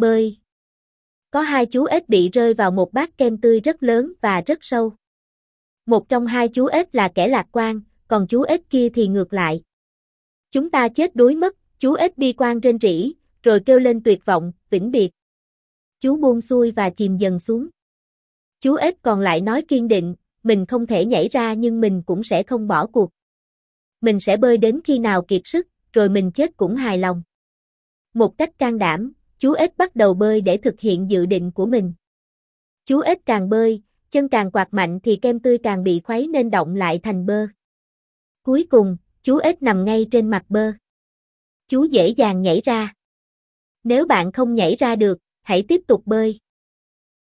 Bơi. Có hai chú ếch bị rơi vào một bát kem tươi rất lớn và rất sâu. Một trong hai chú ếch là kẻ lạc quan, còn chú ếch kia thì ngược lại. Chúng ta chết đuối mất, chú ếch bi quan trên rỉ, rồi kêu lên tuyệt vọng, vĩnh biệt. Chú buông xuôi và chìm dần xuống. Chú ếch còn lại nói kiên định, mình không thể nhảy ra nhưng mình cũng sẽ không bỏ cuộc. Mình sẽ bơi đến khi nào kiệt sức, rồi mình chết cũng hài lòng. Một cách can đảm, chú ếch bắt đầu bơi để thực hiện dự định của mình. Chú ếch càng bơi, chân càng quạt mạnh thì kem tươi càng bị khuấy nên động lại thành bơ. Cuối cùng, chú ếch nằm ngay trên mặt bơ. Chú dễ dàng nhảy ra. Nếu bạn không nhảy ra được, hãy tiếp tục bơi.